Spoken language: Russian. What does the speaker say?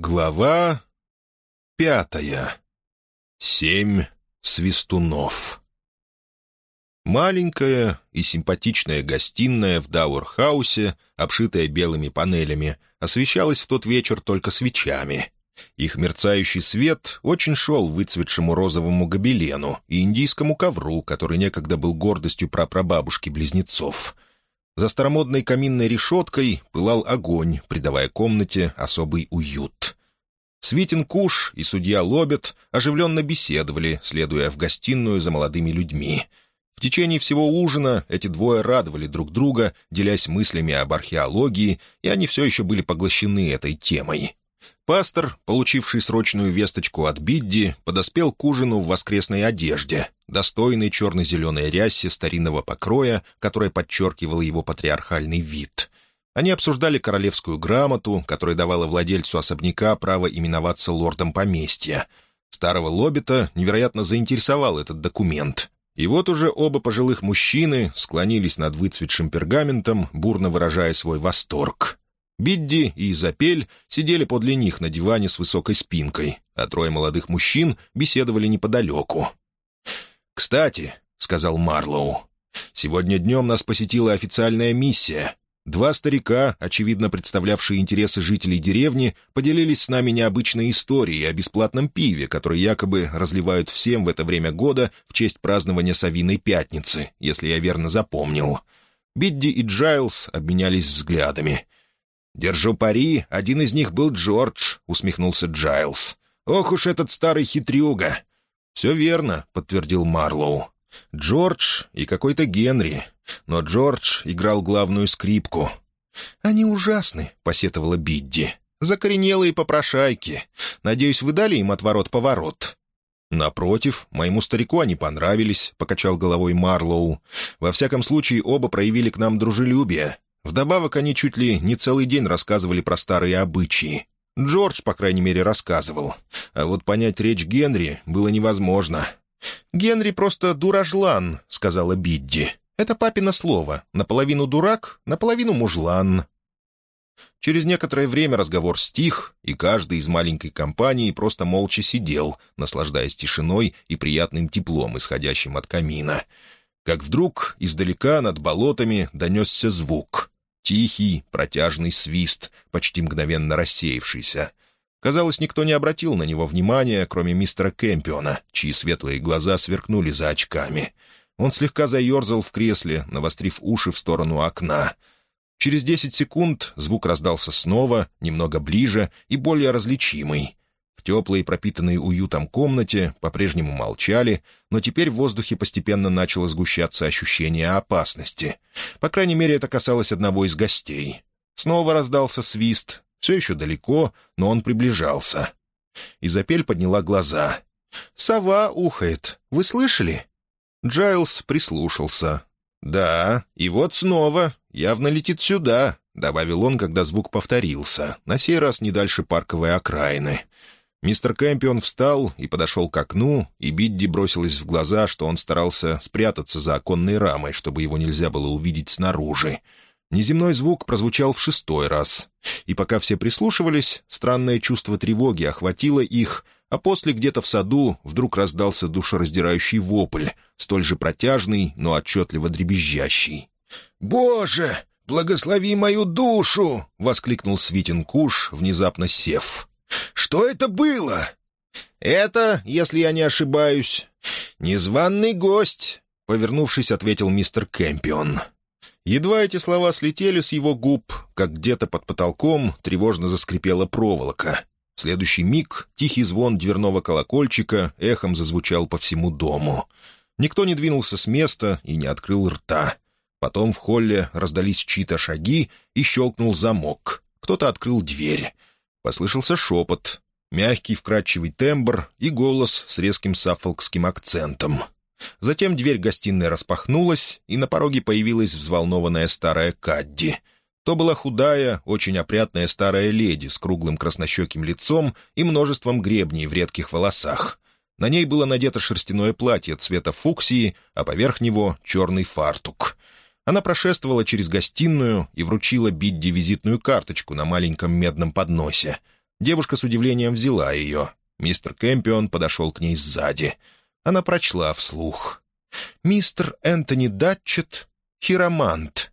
Глава пятая. Семь свистунов. Маленькая и симпатичная гостиная в Дауэрхаусе, обшитая белыми панелями, освещалась в тот вечер только свечами. Их мерцающий свет очень шел выцветшему розовому гобелену и индийскому ковру, который некогда был гордостью прапрабабушки-близнецов — за старомодной каминной решеткой пылал огонь, придавая комнате особый уют. Свитин Куш и судья Лобет оживленно беседовали, следуя в гостиную за молодыми людьми. В течение всего ужина эти двое радовали друг друга, делясь мыслями об археологии, и они все еще были поглощены этой темой. Пастор, получивший срочную весточку от Бидди, подоспел к ужину в воскресной одежде, достойной черно-зеленой рясе старинного покроя, которая подчеркивала его патриархальный вид. Они обсуждали королевскую грамоту, которая давала владельцу особняка право именоваться лордом поместья. Старого лоббита невероятно заинтересовал этот документ. И вот уже оба пожилых мужчины склонились над выцветшим пергаментом, бурно выражая свой восторг. Бидди и Изапель сидели подле них на диване с высокой спинкой, а трое молодых мужчин беседовали неподалеку. «Кстати», — сказал Марлоу, — «сегодня днем нас посетила официальная миссия. Два старика, очевидно представлявшие интересы жителей деревни, поделились с нами необычной историей о бесплатном пиве, которое якобы разливают всем в это время года в честь празднования Савиной Пятницы, если я верно запомнил». Бидди и Джайлз обменялись взглядами. «Держу пари, один из них был Джордж», — усмехнулся Джайлз. «Ох уж этот старый хитрюга! «Все верно», — подтвердил Марлоу. «Джордж и какой-то Генри. Но Джордж играл главную скрипку». «Они ужасны», — посетовала Бидди. «Закоренелые попрошайки. Надеюсь, вы дали им отворот-поворот». «Напротив, моему старику они понравились», — покачал головой Марлоу. «Во всяком случае, оба проявили к нам дружелюбие. Вдобавок, они чуть ли не целый день рассказывали про старые обычаи. Джордж, по крайней мере, рассказывал. А вот понять речь Генри было невозможно. «Генри просто дуражлан», — сказала Бидди. «Это папино слово. Наполовину дурак, наполовину мужлан». Через некоторое время разговор стих, и каждый из маленькой компании просто молча сидел, наслаждаясь тишиной и приятным теплом, исходящим от камина. Как вдруг издалека над болотами донесся звук. Тихий, протяжный свист, почти мгновенно рассеявшийся. Казалось, никто не обратил на него внимания, кроме мистера Кэмпиона, чьи светлые глаза сверкнули за очками. Он слегка заерзал в кресле, навострив уши в сторону окна. Через десять секунд звук раздался снова, немного ближе и более различимый. В теплой, пропитанной уютом комнате по-прежнему молчали, но теперь в воздухе постепенно начало сгущаться ощущение опасности. По крайней мере, это касалось одного из гостей. Снова раздался свист. Все еще далеко, но он приближался. Изапель подняла глаза. «Сова ухает. Вы слышали?» Джайлз прислушался. «Да, и вот снова. Явно летит сюда», — добавил он, когда звук повторился, на сей раз не дальше парковой окраины. Мистер Кэмпион встал и подошел к окну, и Бидди бросилась в глаза, что он старался спрятаться за оконной рамой, чтобы его нельзя было увидеть снаружи. Неземной звук прозвучал в шестой раз. И пока все прислушивались, странное чувство тревоги охватило их, а после где-то в саду вдруг раздался душераздирающий вопль, столь же протяжный, но отчетливо дребезжащий. «Боже, благослови мою душу!» — воскликнул Свитин Куш, внезапно сев. Что это было?» «Это, если я не ошибаюсь, незваный гость», — повернувшись, ответил мистер Кэмпион. Едва эти слова слетели с его губ, как где-то под потолком тревожно заскрипела проволока. В следующий миг тихий звон дверного колокольчика эхом зазвучал по всему дому. Никто не двинулся с места и не открыл рта. Потом в холле раздались чьи-то шаги и щелкнул замок. Кто-то открыл дверь. Послышался шепот, мягкий вкрадчивый тембр и голос с резким саффолкским акцентом. Затем дверь гостиной распахнулась, и на пороге появилась взволнованная старая Кадди. То была худая, очень опрятная старая леди с круглым краснощеким лицом и множеством гребней в редких волосах. На ней было надето шерстяное платье цвета фуксии, а поверх него — черный фартук. Она прошествовала через гостиную и вручила Бидди визитную карточку на маленьком медном подносе. Девушка с удивлением взяла ее. Мистер Кэмпион подошел к ней сзади. Она прочла вслух. «Мистер Энтони Датчет, хиромант».